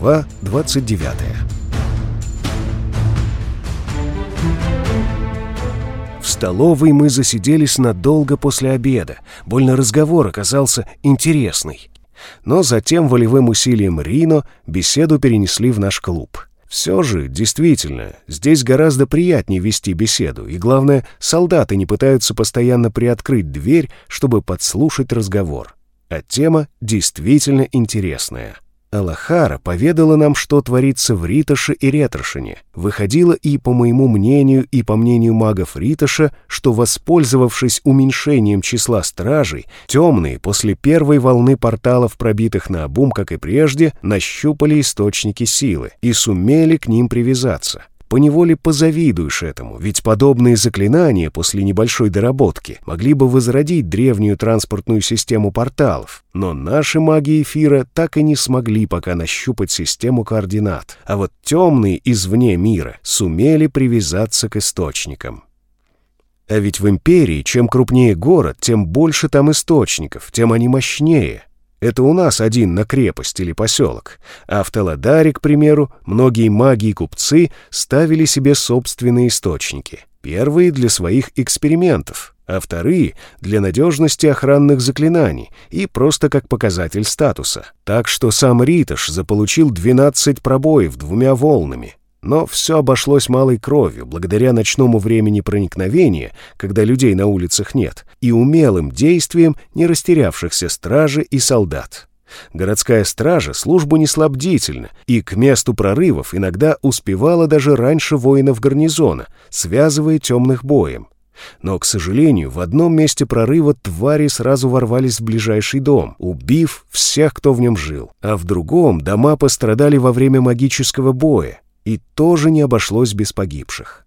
Глава 29 В столовой мы засиделись надолго после обеда. Больно разговор оказался интересный. Но затем волевым усилием Рино беседу перенесли в наш клуб. Все же, действительно, здесь гораздо приятнее вести беседу, и главное, солдаты не пытаются постоянно приоткрыть дверь, чтобы подслушать разговор. А тема действительно интересная. Алахара поведала нам, что творится в Риташе и Ретрошине. Выходило и, по моему мнению, и по мнению магов Риташа, что, воспользовавшись уменьшением числа стражей, темные после первой волны порталов, пробитых на обум, как и прежде, нащупали источники силы и сумели к ним привязаться поневоле позавидуешь этому, ведь подобные заклинания после небольшой доработки могли бы возродить древнюю транспортную систему порталов, но наши маги эфира так и не смогли пока нащупать систему координат, а вот темные извне мира сумели привязаться к источникам. А ведь в империи чем крупнее город, тем больше там источников, тем они мощнее — это у нас один на крепость или поселок. А в Таладаре, к примеру, многие маги и купцы ставили себе собственные источники. Первые для своих экспериментов, а вторые для надежности охранных заклинаний и просто как показатель статуса. Так что сам Риташ заполучил 12 пробоев двумя волнами, но все обошлось малой кровью, благодаря ночному времени проникновения, когда людей на улицах нет, и умелым действиям не растерявшихся стражи и солдат. Городская стража службу несла бдительно и к месту прорывов иногда успевала даже раньше воинов гарнизона, связывая темных боем. Но, к сожалению, в одном месте прорыва твари сразу ворвались в ближайший дом, убив всех, кто в нем жил, а в другом дома пострадали во время магического боя, и тоже не обошлось без погибших.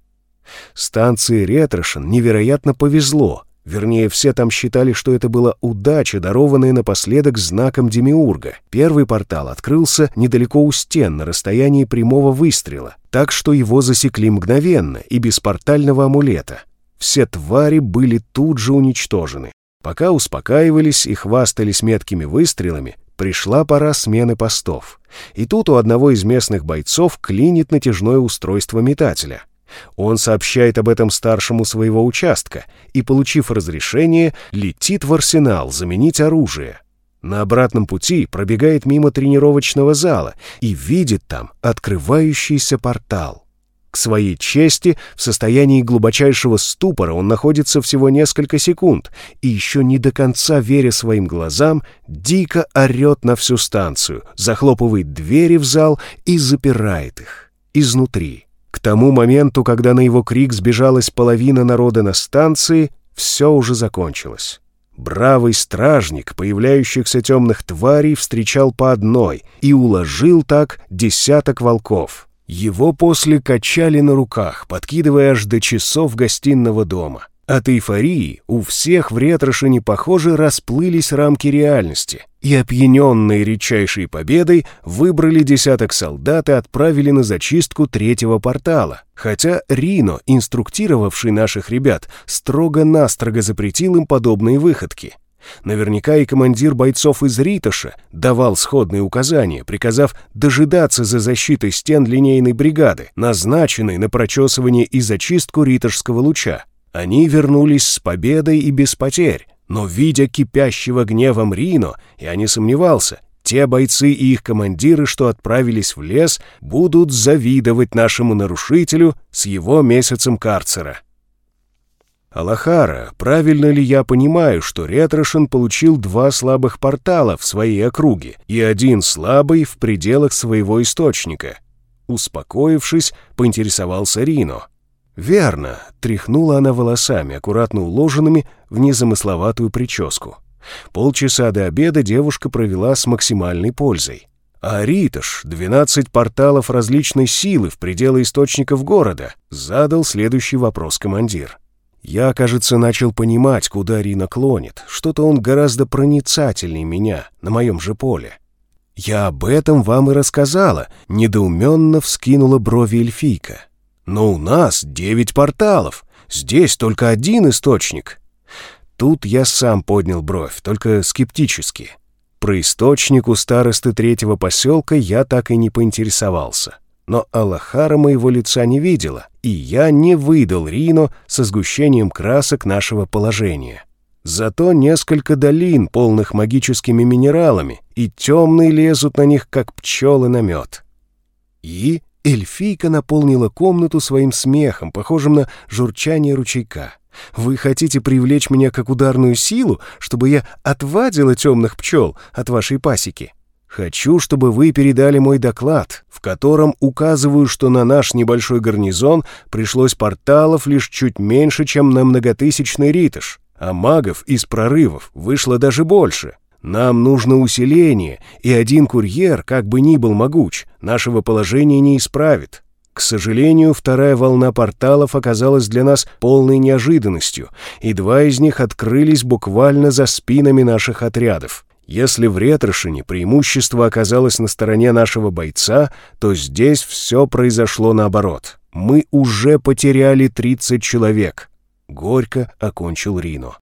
Станции Ретрошин невероятно повезло, вернее, все там считали, что это была удача, дарованная напоследок знаком Демиурга. Первый портал открылся недалеко у стен, на расстоянии прямого выстрела, так что его засекли мгновенно и без портального амулета. Все твари были тут же уничтожены. Пока успокаивались и хвастались меткими выстрелами, Пришла пора смены постов. И тут у одного из местных бойцов клинит натяжное устройство метателя. Он сообщает об этом старшему своего участка и, получив разрешение, летит в арсенал заменить оружие. На обратном пути пробегает мимо тренировочного зала и видит там открывающийся портал. К своей чести, в состоянии глубочайшего ступора он находится всего несколько секунд и еще не до конца веря своим глазам, дико орет на всю станцию, захлопывает двери в зал и запирает их изнутри. К тому моменту, когда на его крик сбежалась половина народа на станции, все уже закончилось. Бравый стражник появляющихся темных тварей встречал по одной и уложил так десяток волков — его после качали на руках, подкидывая аж до часов гостиного дома. От эйфории у всех в ретрошине, похоже, расплылись рамки реальности, и опьяненные редчайшей победой выбрали десяток солдат и отправили на зачистку третьего портала. Хотя Рино, инструктировавший наших ребят, строго-настрого запретил им подобные выходки. Наверняка и командир бойцов из Ритоша давал сходные указания, приказав дожидаться за защитой стен линейной бригады, назначенной на прочесывание и зачистку ритошского луча. Они вернулись с победой и без потерь, но, видя кипящего гневом Рино, я не сомневался, те бойцы и их командиры, что отправились в лес, будут завидовать нашему нарушителю с его месяцем карцера. Алахара, правильно ли я понимаю, что Ретрошин получил два слабых портала в своей округе и один слабый в пределах своего источника? Успокоившись, поинтересовался Рино. «Верно», — тряхнула она волосами, аккуратно уложенными в незамысловатую прическу. Полчаса до обеда девушка провела с максимальной пользой. А Риташ, 12 порталов различной силы в пределы источников города, задал следующий вопрос командир. Я, кажется, начал понимать, куда Рина клонит. Что-то он гораздо проницательнее меня, на моем же поле. Я об этом вам и рассказала, недоуменно вскинула брови эльфийка. Но у нас девять порталов, здесь только один источник. Тут я сам поднял бровь, только скептически. Про источник у старосты третьего поселка я так и не поинтересовался. Но Аллахара моего лица не видела, и я не выдал Рино со сгущением красок нашего положения. Зато несколько долин, полных магическими минералами, и темные лезут на них, как пчелы на мед. И эльфийка наполнила комнату своим смехом, похожим на журчание ручейка. «Вы хотите привлечь меня как ударную силу, чтобы я отвадила темных пчел от вашей пасеки?» Хочу, чтобы вы передали мой доклад, в котором указываю, что на наш небольшой гарнизон пришлось порталов лишь чуть меньше, чем на многотысячный Ритыш, а магов из прорывов вышло даже больше. Нам нужно усиление, и один курьер, как бы ни был могуч, нашего положения не исправит. К сожалению, вторая волна порталов оказалась для нас полной неожиданностью, и два из них открылись буквально за спинами наших отрядов. Если в Ретрошине преимущество оказалось на стороне нашего бойца, то здесь все произошло наоборот. Мы уже потеряли 30 человек. Горько окончил Рино.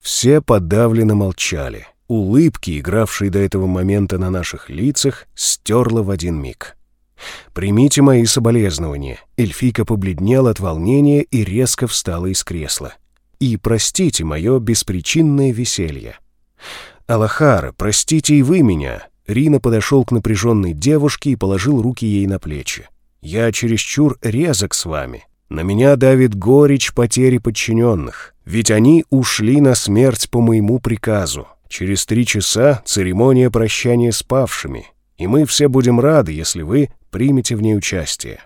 Все подавленно молчали. Улыбки, игравшие до этого момента на наших лицах, стерло в один миг. «Примите мои соболезнования». Эльфийка побледнела от волнения и резко встала из кресла. «И простите мое беспричинное веселье. «Алахара, простите и вы меня!» Рина подошел к напряженной девушке и положил руки ей на плечи. «Я чересчур резок с вами. На меня давит горечь потери подчиненных, ведь они ушли на смерть по моему приказу. Через три часа церемония прощания с павшими, и мы все будем рады, если вы примете в ней участие.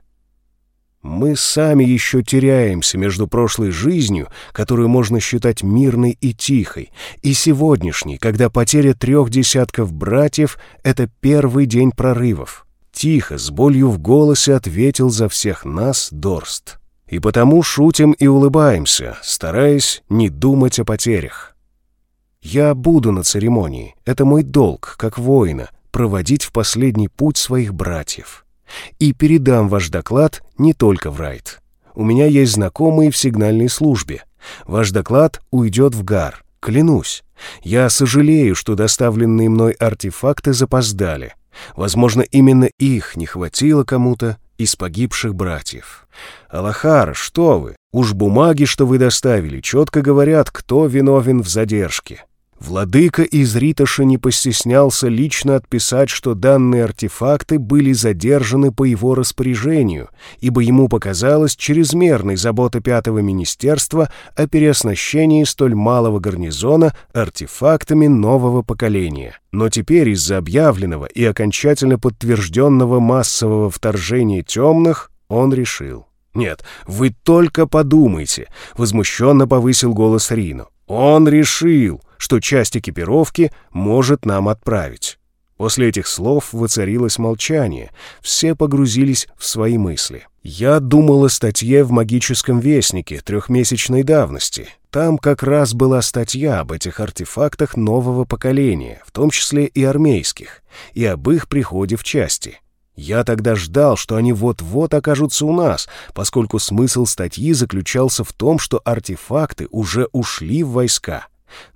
Мы сами еще теряемся между прошлой жизнью, которую можно считать мирной и тихой, и сегодняшней, когда потеря трех десятков братьев — это первый день прорывов. Тихо, с болью в голосе ответил за всех нас Дорст. И потому шутим и улыбаемся, стараясь не думать о потерях. Я буду на церемонии, это мой долг, как воина, проводить в последний путь своих братьев и передам ваш доклад не только в Райт. У меня есть знакомые в сигнальной службе. Ваш доклад уйдет в ГАР, клянусь. Я сожалею, что доставленные мной артефакты запоздали. Возможно, именно их не хватило кому-то из погибших братьев. Аллахар, что вы? Уж бумаги, что вы доставили, четко говорят, кто виновен в задержке. Владыка из Риташа не постеснялся лично отписать, что данные артефакты были задержаны по его распоряжению, ибо ему показалось чрезмерной забота Пятого Министерства о переоснащении столь малого гарнизона артефактами нового поколения. Но теперь из-за объявленного и окончательно подтвержденного массового вторжения темных он решил. «Нет, вы только подумайте!» — возмущенно повысил голос Рино. «Он решил!» что часть экипировки может нам отправить. После этих слов воцарилось молчание, все погрузились в свои мысли. Я думал о статье в «Магическом вестнике» трехмесячной давности. Там как раз была статья об этих артефактах нового поколения, в том числе и армейских, и об их приходе в части. Я тогда ждал, что они вот-вот окажутся у нас, поскольку смысл статьи заключался в том, что артефакты уже ушли в войска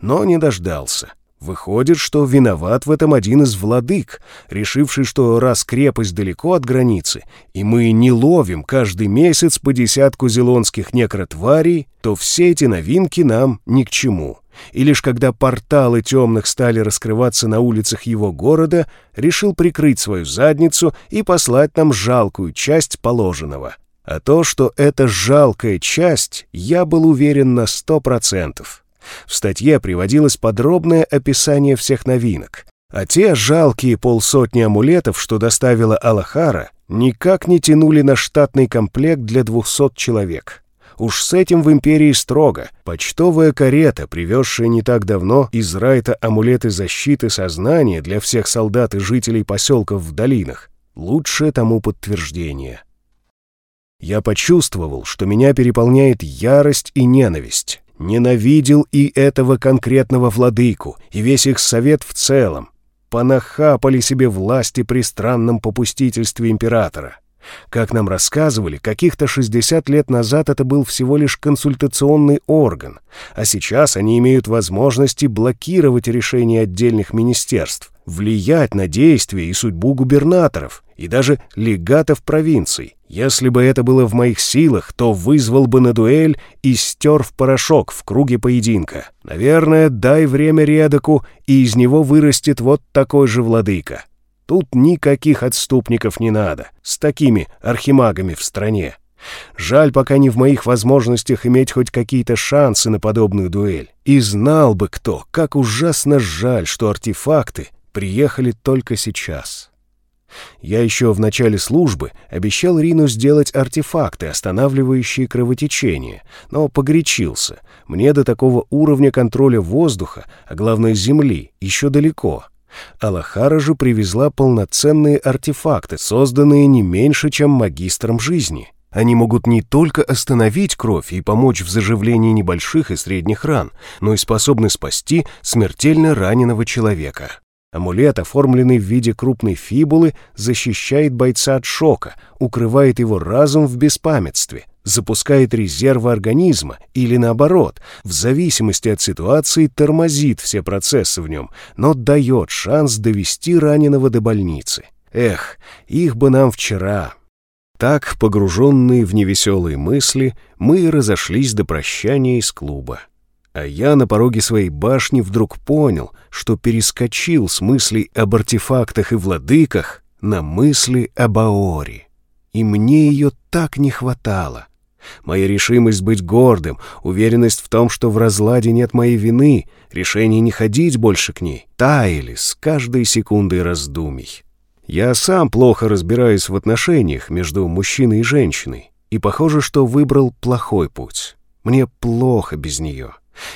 но не дождался. Выходит, что виноват в этом один из владык, решивший, что раз крепость далеко от границы, и мы не ловим каждый месяц по десятку зелонских некротварей, то все эти новинки нам ни к чему. И лишь когда порталы темных стали раскрываться на улицах его города, решил прикрыть свою задницу и послать нам жалкую часть положенного. А то, что это жалкая часть, я был уверен на сто процентов. В статье приводилось подробное описание всех новинок, а те жалкие полсотни амулетов, что доставила Алахара, никак не тянули на штатный комплект для 200 человек. Уж с этим в империи строго. Почтовая карета, привезшая не так давно из Райта амулеты защиты сознания для всех солдат и жителей поселков в долинах, лучшее тому подтверждение. Я почувствовал, что меня переполняет ярость и ненависть ненавидел и этого конкретного владыку, и весь их совет в целом. Понахапали себе власти при странном попустительстве императора. Как нам рассказывали, каких-то 60 лет назад это был всего лишь консультационный орган, а сейчас они имеют возможности блокировать решения отдельных министерств, влиять на действия и судьбу губернаторов и даже легатов провинций. Если бы это было в моих силах, то вызвал бы на дуэль и стер в порошок в круге поединка. Наверное, дай время Редоку, и из него вырастет вот такой же владыка. Тут никаких отступников не надо, с такими архимагами в стране. Жаль, пока не в моих возможностях иметь хоть какие-то шансы на подобную дуэль. И знал бы кто, как ужасно жаль, что артефакты приехали только сейчас. Я еще в начале службы обещал Рину сделать артефакты, останавливающие кровотечение, но погорячился. Мне до такого уровня контроля воздуха, а главное земли, еще далеко — Алахара же привезла полноценные артефакты, созданные не меньше, чем магистром жизни. Они могут не только остановить кровь и помочь в заживлении небольших и средних ран, но и способны спасти смертельно раненого человека. Амулет, оформленный в виде крупной фибулы, защищает бойца от шока, укрывает его разум в беспамятстве, запускает резервы организма или, наоборот, в зависимости от ситуации тормозит все процессы в нем, но дает шанс довести раненого до больницы. Эх, их бы нам вчера. Так, погруженные в невеселые мысли, мы разошлись до прощания из клуба. А я на пороге своей башни вдруг понял, что перескочил с мыслей об артефактах и владыках на мысли об Аоре. И мне ее так не хватало. Моя решимость быть гордым, уверенность в том, что в разладе нет моей вины, решение не ходить больше к ней, таяли с каждой секундой раздумий. Я сам плохо разбираюсь в отношениях между мужчиной и женщиной, и похоже, что выбрал плохой путь. Мне плохо без нее.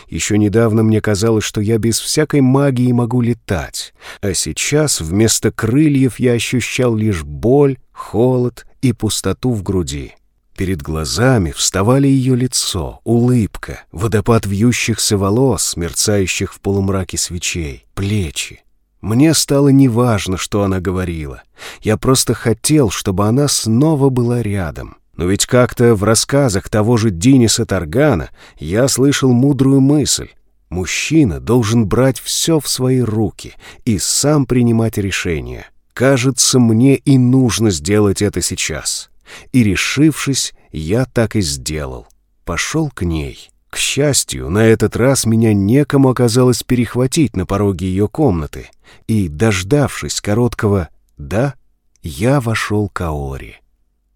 Еще недавно мне казалось, что я без всякой магии могу летать, а сейчас вместо крыльев я ощущал лишь боль, холод и пустоту в груди. Перед глазами вставали ее лицо, улыбка, водопад вьющихся волос, мерцающих в полумраке свечей, плечи. Мне стало неважно, что она говорила. Я просто хотел, чтобы она снова была рядом. Но ведь как-то в рассказах того же Диниса Таргана я слышал мудрую мысль. Мужчина должен брать все в свои руки и сам принимать решения. Кажется, мне и нужно сделать это сейчас. И, решившись, я так и сделал. Пошел к ней. К счастью, на этот раз меня некому оказалось перехватить на пороге ее комнаты, и, дождавшись короткого «да», я вошел к Аори.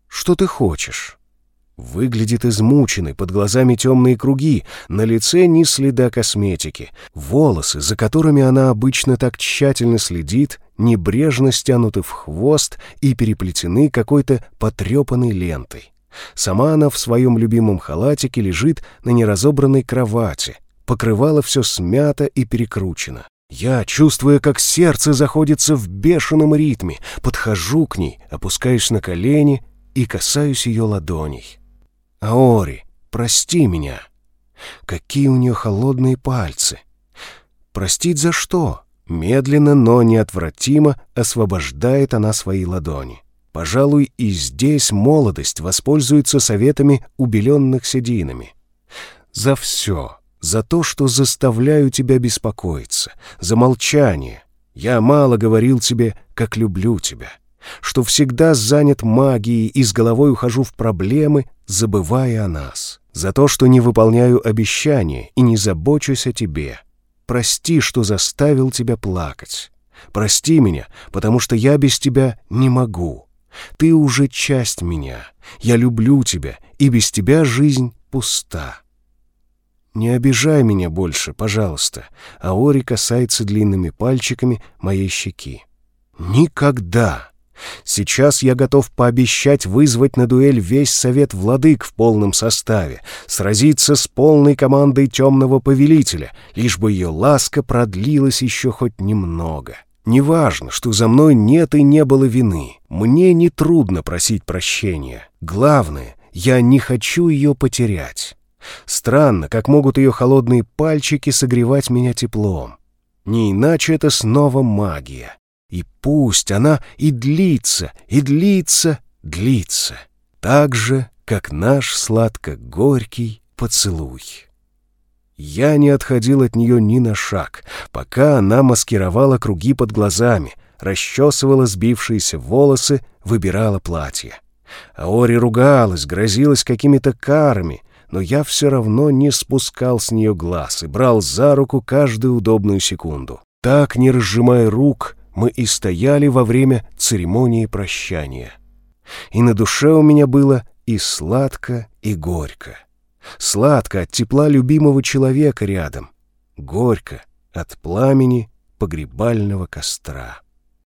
«Что ты хочешь?» Выглядит измученной, под глазами темные круги, на лице ни следа косметики. Волосы, за которыми она обычно так тщательно следит, небрежно стянуты в хвост и переплетены какой-то потрепанной лентой. Сама она в своем любимом халатике лежит на неразобранной кровати. Покрывало все смято и перекручено. Я, чувствуя, как сердце заходится в бешеном ритме, подхожу к ней, опускаюсь на колени и касаюсь ее ладоней. Аори, прости меня. Какие у нее холодные пальцы. Простить за что? Медленно, но неотвратимо освобождает она свои ладони. Пожалуй, и здесь молодость воспользуется советами убеленных сединами. За все, за то, что заставляю тебя беспокоиться, за молчание. Я мало говорил тебе, как люблю тебя что всегда занят магией и с головой ухожу в проблемы, забывая о нас. За то, что не выполняю обещания и не забочусь о тебе. Прости, что заставил тебя плакать. Прости меня, потому что я без тебя не могу. Ты уже часть меня. Я люблю тебя, и без тебя жизнь пуста. Не обижай меня больше, пожалуйста. Аори касается длинными пальчиками моей щеки. Никогда. Сейчас я готов пообещать вызвать на дуэль весь совет владык в полном составе, сразиться с полной командой темного повелителя, лишь бы ее ласка продлилась еще хоть немного. Неважно, что за мной нет и не было вины. Мне не трудно просить прощения. Главное, я не хочу ее потерять. Странно, как могут ее холодные пальчики согревать меня теплом. Не иначе это снова магия. И пусть она и длится, и длится длится, так же, как наш сладко-горький поцелуй. Я не отходил от нее ни на шаг, пока она маскировала круги под глазами, расчесывала сбившиеся волосы, выбирала платье. Аори ругалась, грозилась какими-то карами, но я все равно не спускал с нее глаз и брал за руку каждую удобную секунду. Так, не разжимая рук, мы и стояли во время церемонии прощания. И на душе у меня было и сладко, и горько. Сладко от тепла любимого человека рядом, горько от пламени погребального костра.